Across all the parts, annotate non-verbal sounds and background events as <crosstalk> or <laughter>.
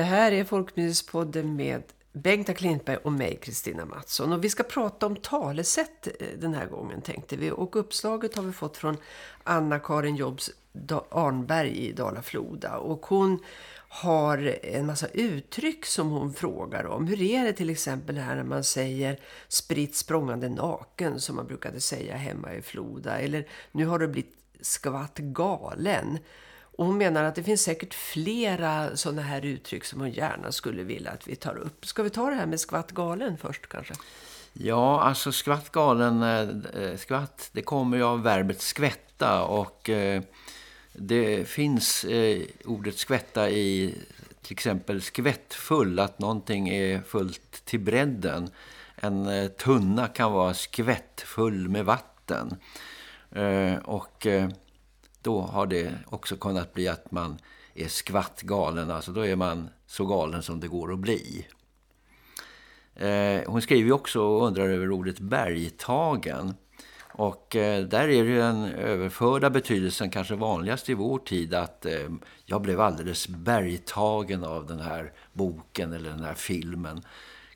Det här är Folkminnespodden med Bengta Klintberg och mig, Kristina Mattsson. Och vi ska prata om talesätt eh, den här gången tänkte vi. Och uppslaget har vi fått från Anna-Karin Jobs Arnberg i Dala-Floda. Och hon har en massa uttryck som hon frågar om. Hur är det till exempel här när man säger spritt språngande naken som man brukade säga hemma i Floda. Eller nu har det blivit skvatt galen. Och hon menar att det finns säkert flera sådana här uttryck som hon gärna skulle vilja att vi tar upp. Ska vi ta det här med skvatt galen först kanske? Ja, alltså skvatt galen, eh, skvatt, det kommer ju av verbet skvätta och eh, det finns eh, ordet skvätta i till exempel skvättfull, att någonting är fullt till bredden. En eh, tunna kan vara skvättfull med vatten. Eh, och eh, då har det också kunnat bli att man är skvattgalen. Alltså då är man så galen som det går att bli. Eh, hon skriver ju också och undrar över ordet bergtagen. Och eh, där är det den överförda betydelsen kanske vanligast i vår tid att eh, jag blev alldeles bergtagen av den här boken eller den här filmen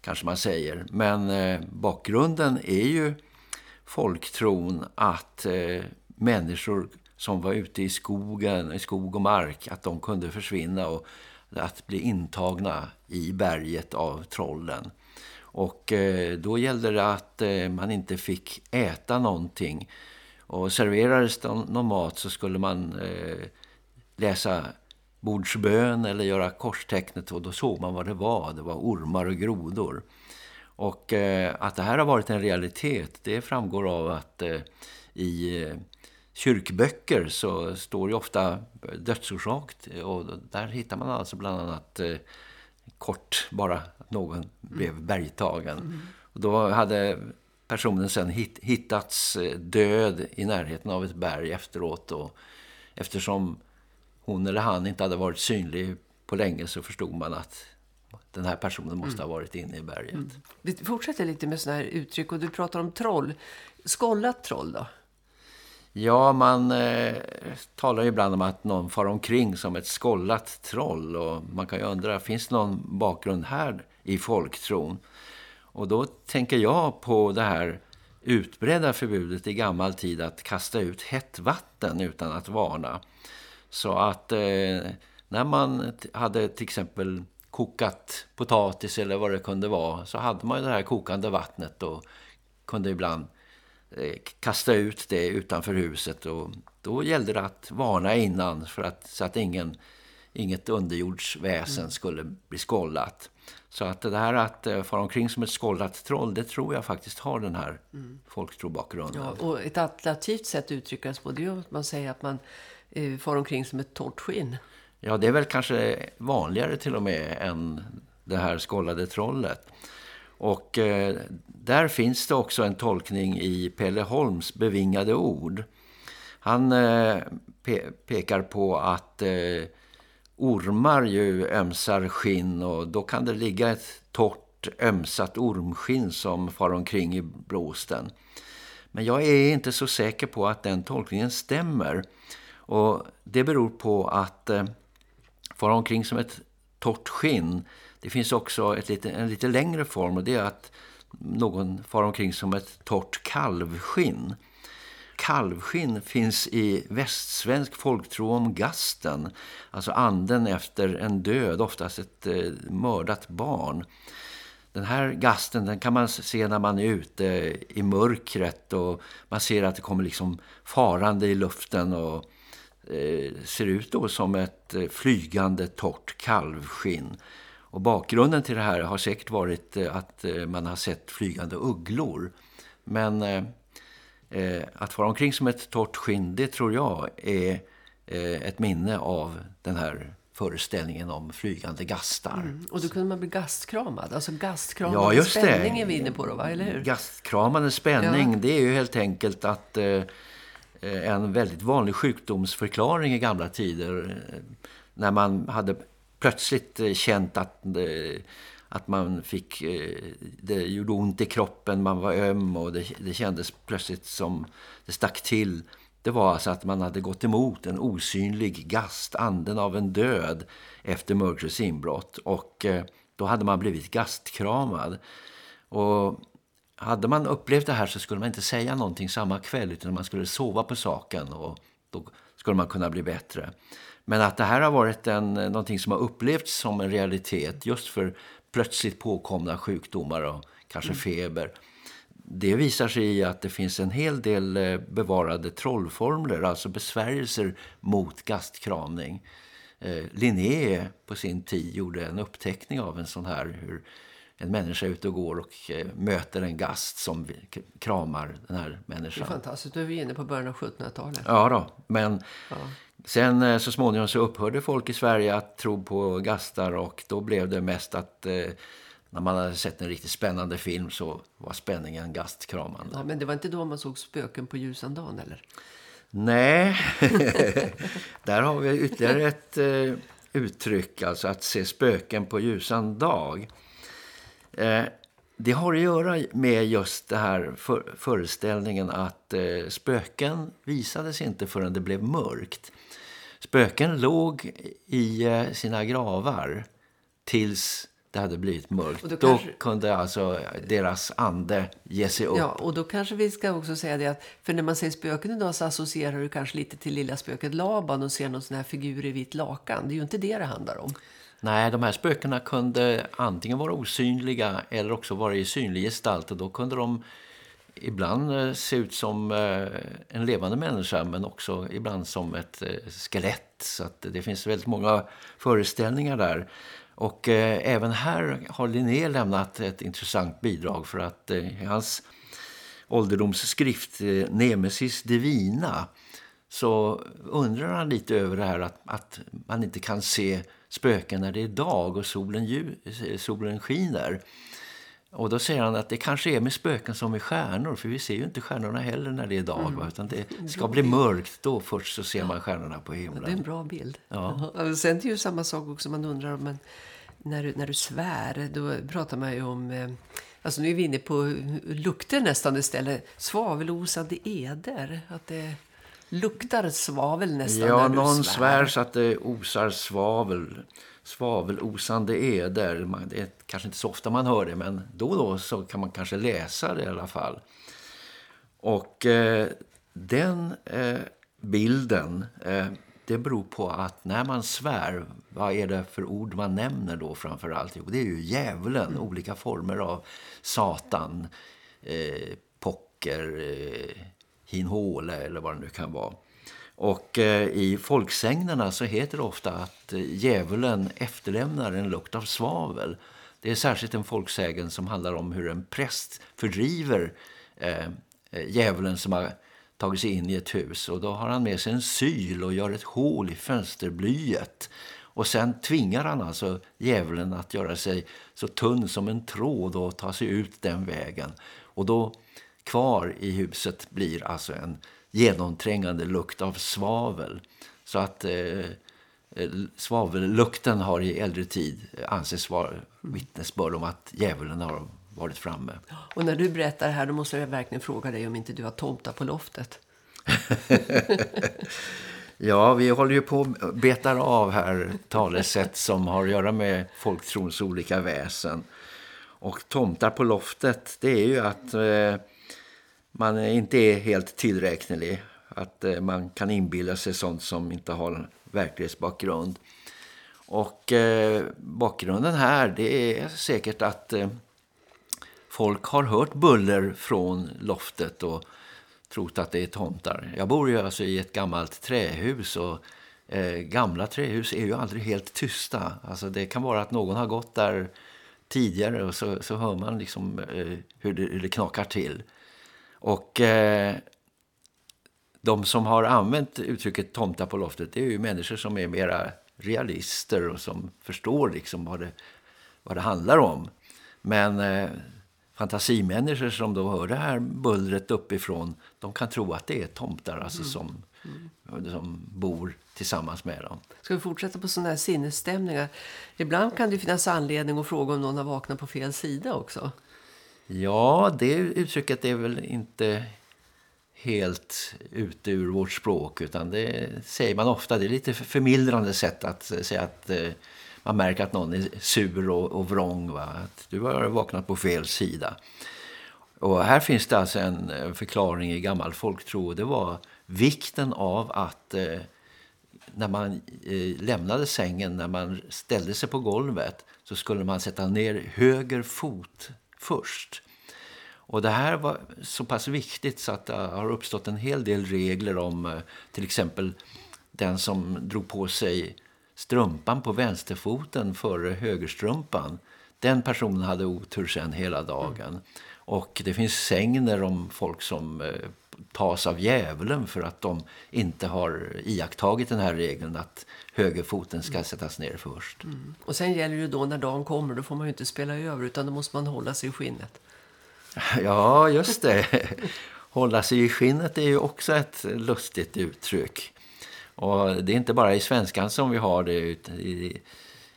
kanske man säger. Men bakgrunden är ju folktron att människor som var ute i skogen, i skog och mark, att de kunde försvinna och att bli intagna i berget av trollen. Och eh, då gällde det att eh, man inte fick äta någonting. Och serverades det någon mat så skulle man eh, läsa bordsbön eller göra korstecknet och då såg man vad det var. Det var ormar och grodor. Och att det här har varit en realitet det framgår av att i kyrkböcker så står det ofta dödsorsak och där hittar man alltså bland annat eh, kort bara att någon blev mm. bergtagen. Mm. Och då hade personen sen hit, hittats eh, död i närheten av ett berg efteråt och eftersom hon eller han inte hade varit synlig på länge så förstod man att den här personen måste mm. ha varit inne i berget. Mm. Vi fortsätter lite med sådana här uttryck och du pratar om troll. Skollat troll då? Ja, man eh, talar ibland om att någon far omkring som ett skollat troll. Och man kan ju undra, finns det någon bakgrund här i folktron? Och då tänker jag på det här utbredda förbudet i gammal tid att kasta ut hett vatten utan att varna. Så att eh, när man hade till exempel kokat potatis eller vad det kunde vara så hade man ju det här kokande vattnet och kunde ibland kasta ut det utanför huset och då gällde det att varna innan för att, så att ingen, inget underjordsväsen mm. skulle bli skållat. Så att det här att uh, fara omkring som ett skållat troll, det tror jag faktiskt har den här mm. folktrobakgrunden. Ja, och ett alternativt sätt att uttrycka sig på det är att man säger att man uh, far omkring som ett torrt skinn. Ja, det är väl kanske vanligare till och med än det här skållade trollet. Och eh, där finns det också en tolkning i Pelle Holms bevingade ord. Han eh, pe pekar på att eh, ormar ju ömsar skinn och då kan det ligga ett torrt ömsat ormskinn som far omkring i blåsten. Men jag är inte så säker på att den tolkningen stämmer. Och det beror på att eh, fara omkring som ett torrt skinn det finns också ett lite, en lite längre form och det är att någon far omkring som ett torrt kalvskinn. Kalvskinn finns i västsvensk folktro om gasten, alltså anden efter en död, oftast ett eh, mördat barn. Den här gasten den kan man se när man är ute i mörkret och man ser att det kommer liksom farande i luften och eh, ser ut då som ett eh, flygande torrt kalvskinn. Och bakgrunden till det här har säkert varit eh, att eh, man har sett flygande ugglor. Men eh, eh, att vara omkring som ett torrt skinn, det tror jag är eh, ett minne av den här föreställningen om flygande gastar. Mm. Och då kunde man bli gastkramad. Alltså gastkramande ja, spänning det. är vi inne på då, va? eller hur? Gastkramande spänning, ja. det är ju helt enkelt att eh, en väldigt vanlig sjukdomsförklaring i gamla tider när man hade plötsligt eh, känt att, eh, att man fick, eh, det gjorde ont i kroppen, man var öm och det, det kändes plötsligt som det stack till. det var alltså att man hade gått emot en osynlig gast, anden av en död efter mörkrets inbrott. Och då hade man blivit gastkramad. Och hade man upplevt det här så skulle man inte säga någonting samma kväll utan man skulle sova på saken och då skulle man kunna bli bättre. Men att det här har varit en, någonting som har upplevts som en realitet just för plötsligt påkomna sjukdomar och kanske mm. feber. Det visar sig i att det finns en hel del eh, bevarade trollformler, alltså besvärjelser mot gastkramning. Eh, Linné på sin tid gjorde en uppteckning av en sån här hur en människa ute och går och eh, möter en gast som kramar den här människan. Det är fantastiskt, då är vi inne på början av 1700-talet. Ja då, men ja. Sen eh, så småningom så upphörde folk i Sverige att tro på gastar och då blev det mest att eh, när man hade sett en riktigt spännande film så var spänningen gastkramande. Ja, men det var inte då man såg spöken på ljusan dagen, eller? Nej, <laughs> där har vi ytterligare ett eh, uttryck, alltså att se spöken på ljusan dag. Eh, det har att göra med just det här för, föreställningen att eh, spöken visades inte förrän det blev mörkt. Spöken låg i eh, sina gravar tills det hade blivit mörkt. Då, kanske... då, kunde alltså deras ande ge sig upp. Ja, och då kanske vi ska också säga det att för när man säger spöken idag så associerar du kanske lite till lilla spöket Laban och ser någon sån här figur i vit lakan. Det är ju inte det det handlar om. Nej, de här spökena kunde antingen vara osynliga eller också vara i synlig gestalt och då kunde de ibland eh, se ut som eh, en levande människa men också ibland som ett eh, skelett. Så det finns väldigt många föreställningar där. Och även här har Linné lämnat ett intressant bidrag för att i hans ålderdomsskrift Nemesis Divina så undrar han lite över det här att, att man inte kan se spöken när det är dag och solen, solen skiner. Och då säger han att det kanske är med spöken som med stjärnor. För vi ser ju inte stjärnorna heller när det är dag. Mm. Utan det ska bli mörkt. Då först så ser man stjärnorna på himlen. Det är en bra bild. Ja. Sen är det ju samma sak också. Man undrar om man, när, du, när du svär. Då pratar man ju om... Eh, alltså nu är vi inne på lukter nästan istället. Svavelosande eder. Att det luktar svavel nästan Ja, när någon svär. svär så att det osar svavel. Svavelosande eder. Det är kanske inte så ofta man hör det, men då och då så kan man kanske läsa det i alla fall. Och eh, den eh, bilden, eh, det beror på att när man svär, vad är det för ord man nämner då framförallt? Jo, det är ju djävulen, mm. olika former av satan, eh, pocker, eh, hinhåle eller vad det nu kan vara. Och eh, i folksängnerna så heter det ofta att eh, djävulen efterlämnar en lukt av svavel. Det är särskilt en folksägen som handlar om hur en präst fördriver eh, eh, djävulen som har tagit sig in i ett hus. Och då har han med sig en syl och gör ett hål i fönsterblyet. Och sen tvingar han alltså djävulen att göra sig så tunn som en tråd och ta sig ut den vägen. Och då kvar i huset blir alltså en genomträngande lukt av svavel. Så att eh, eh svavellukten har i äldre tid anses vara vittnesbörd om att djävulen har varit framme. Och när du berättar här då måste jag verkligen fråga dig om inte du har tomta på loftet. <laughs> ja, vi håller ju på att betar av här talesätt som har att göra med folktrons olika väsen. Och tomtar på loftet, det är ju att eh, man inte är helt tillräknelig. Att eh, man kan inbilla sig sånt som inte har verklighetsbakgrund. Och eh, bakgrunden här det är säkert att eh, folk har hört buller från loftet och trott att det är tomtar. Jag bor ju alltså i ett gammalt trähus och eh, gamla trähus är ju aldrig helt tysta. Alltså det kan vara att någon har gått där tidigare och så, så hör man liksom eh, hur, det, hur det knakar till. Och eh, de som har använt uttrycket tomta på loftet det är ju människor som är mera realister och som förstår liksom vad det, vad det handlar om. Men eh, fantasimänniskor som då hör det här bullret uppifrån de kan tro att det är tomtar alltså mm. som, mm. som bor tillsammans med dem. Ska vi fortsätta på sådana här sinnesstämningar? Ibland kan det finnas anledning att fråga om någon har vaknat på fel sida också. Ja, det uttrycket är väl inte helt ute ur vårt språk utan det säger man ofta. Det är lite förmildrande sätt att säga att eh, man märker att någon är sur och, och vrång. Va? Att du har vaknat på fel sida. Och här finns det alltså en eh, förklaring i gammal folktro. Det var vikten av att eh, när man eh, lämnade sängen, när man ställde sig på golvet så skulle man sätta ner höger fot först. Och det här var så pass viktigt så att det har uppstått en hel del regler om eh, till exempel den som drog på sig strumpan på vänsterfoten före högerstrumpan. Den personen hade otur sen hela dagen. Mm. Och det finns sägner om folk som eh, tas av djävulen för att de inte har iakttagit den här regeln att högerfoten ska sättas ner först. Mm. Och sen gäller det då när dagen kommer, då får man ju inte spela över utan då måste man hålla sig i skinnet. <laughs> Ja, just det. <laughs> Hålla sig i skinnet är ju också ett lustigt uttryck. Och det är inte bara i svenskan som vi har det. I,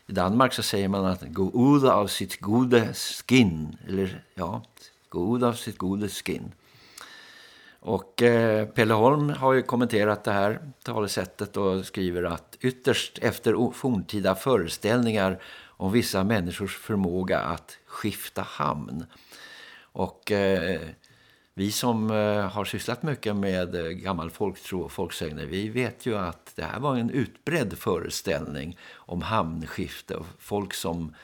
Danmark så säger man att gå ut av sitt gode skin. Eller ja, gå ut av sitt gode skin. Och eh, Pelle Holm har ju kommenterat det här talesättet och skriver att ytterst efter forntida föreställningar om vissa människors förmåga att skifta hamn och eh, vi som eh, har sysslat mycket med eh, gammal folktro och folksägner, vi vet ju att det här var en utbredd föreställning om hamnskifte. Folk som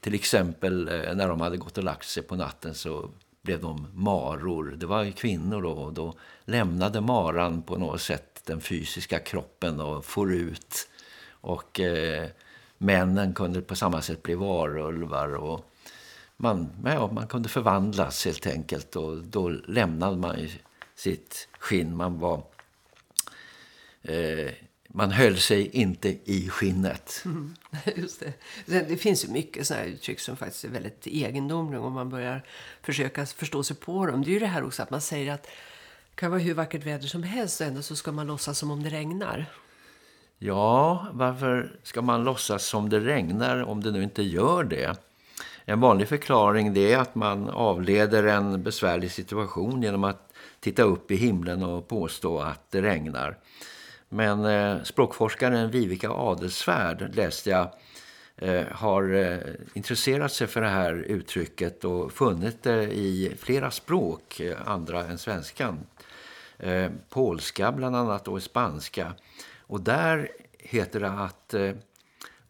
till exempel eh, när de hade gått och lagt sig på natten så blev de maror. Det var kvinnor då och då lämnade maran på något sätt den fysiska kroppen och for ut. Och eh, männen kunde på samma sätt bli varulvar och man, ja, man kunde förvandlas helt enkelt och då lämnade man sitt skinn. Man var eh, man höll sig inte i skinnet. Mm, <laughs> just det. Det finns ju mycket sådana här uttryck som faktiskt är väldigt egendomliga om man börjar försöka förstå sig på dem. Det är ju det här också att man säger att det kan vara hur vackert väder som helst och ändå så ska man låtsas som om det regnar. Ja, varför ska man låtsas som det regnar om det nu inte gör det? En vanlig förklaring det är att man avleder en besvärlig situation genom att titta upp i himlen och påstå att det regnar. Men eh, språkforskaren Vivica Adelsvärd läste jag eh, har eh, intresserat sig för det här uttrycket och funnit det i flera språk, eh, andra än svenskan. Eh, polska bland annat och spanska. Och där heter det att eh,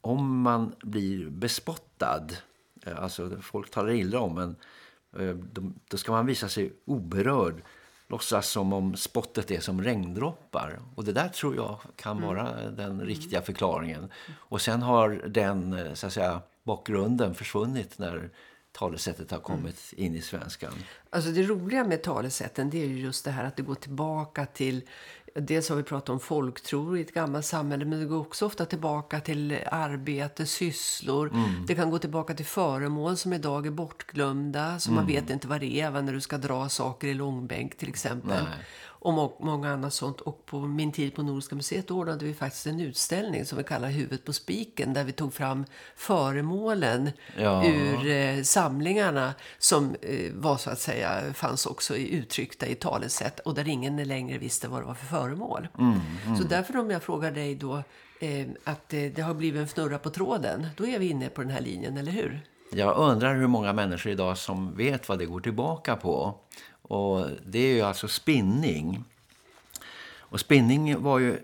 om man blir bespottad alltså folk talar illa om men eh, då ska man visa sig oberörd låtsas som om spottet är som regndroppar. Och det där tror jag kan mm. vara mm. den riktiga förklaringen. Och sen har den eh, så att säga, bakgrunden försvunnit när talesättet har kommit mm. in i svenskan. Alltså det roliga med talesätten det är ju just det här att det går tillbaka till Dels har vi pratat om folktro i ett gammalt samhälle men det går också ofta tillbaka till arbete, sysslor. Mm. Det kan gå tillbaka till föremål som idag är bortglömda. Så mm. man vet inte vad det är när du ska dra saker i långbänk till exempel. Nej och må många annat sånt. Och på min tid på Nordiska museet ordnade vi faktiskt en utställning som vi kallar Huvudet på spiken. Där vi tog fram föremålen ja. ur eh, samlingarna som eh, var så att säga fanns också uttryckta i talesätt. Och där ingen längre visste vad det var för föremål. Mm, mm. Så därför om jag frågar dig då eh, att eh, det har blivit en fnurra på tråden. Då är vi inne på den här linjen, eller hur? Jag undrar hur många människor idag som vet vad det går tillbaka på. Och det är ju alltså spinning. Och spinning var ju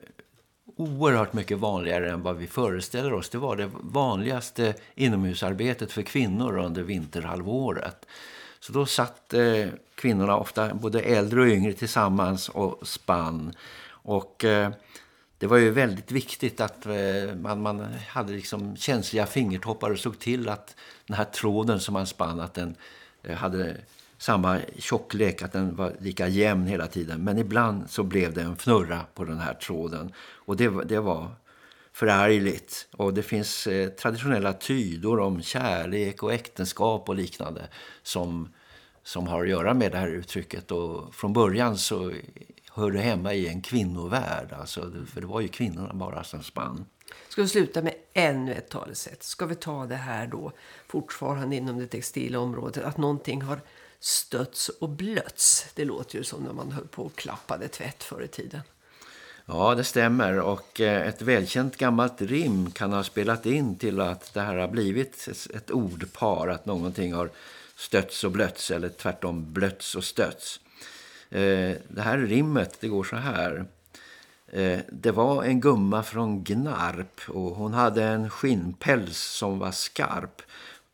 oerhört mycket vanligare än vad vi föreställer oss. Det var det vanligaste inomhusarbetet för kvinnor under vinterhalvåret. Så då satt eh, kvinnorna ofta både äldre och yngre tillsammans och spann. Och eh, det var ju väldigt viktigt att eh, man, man hade liksom känsliga fingertoppar och såg till att den här tråden som man spann att den eh, hade samma tjocklek, att den var lika jämn hela tiden. Men ibland så blev det en fnurra på den här tråden. Och det, det var förargligt. Och det finns eh, traditionella tydor om kärlek och äktenskap och liknande som, som har att göra med det här uttrycket. Och från början så hör det hemma i en kvinnovärld. Alltså, för det var ju kvinnorna bara som spann. Ska vi sluta med ännu ett talesätt? Ska vi ta det här då fortfarande inom det textila området? Att någonting har Stötts och blötts. Det låter ju som när man höll på och klappade tvätt förr i tiden. Ja, det stämmer. Och eh, ett välkänt gammalt rim kan ha spelat in till att det här har blivit ett ordpar. Att någonting har stötts och blötts eller tvärtom blötts och stötts. Eh, det här rimmet, det går så här. Eh, det var en gumma från Gnarp och hon hade en skinnpäls som var skarp.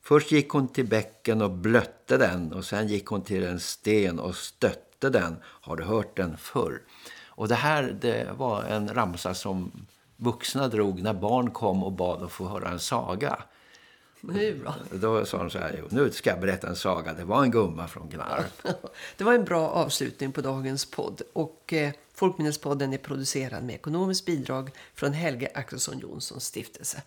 Först gick hon till bäcken och blötte den och sen gick hon till en sten och stötte den. Har du hört den förr? Och det här det var en ramsa som vuxna drog när barn kom och bad att få höra en saga. Bra. Då sa de så här, nu ska jag berätta en saga. Det var en gumma från Gnarp. <laughs> Det var en bra avslutning på dagens podd. Och eh, Folkminnespodden är producerad med ekonomiskt bidrag från Helge Axelsson Jonssons stiftelse.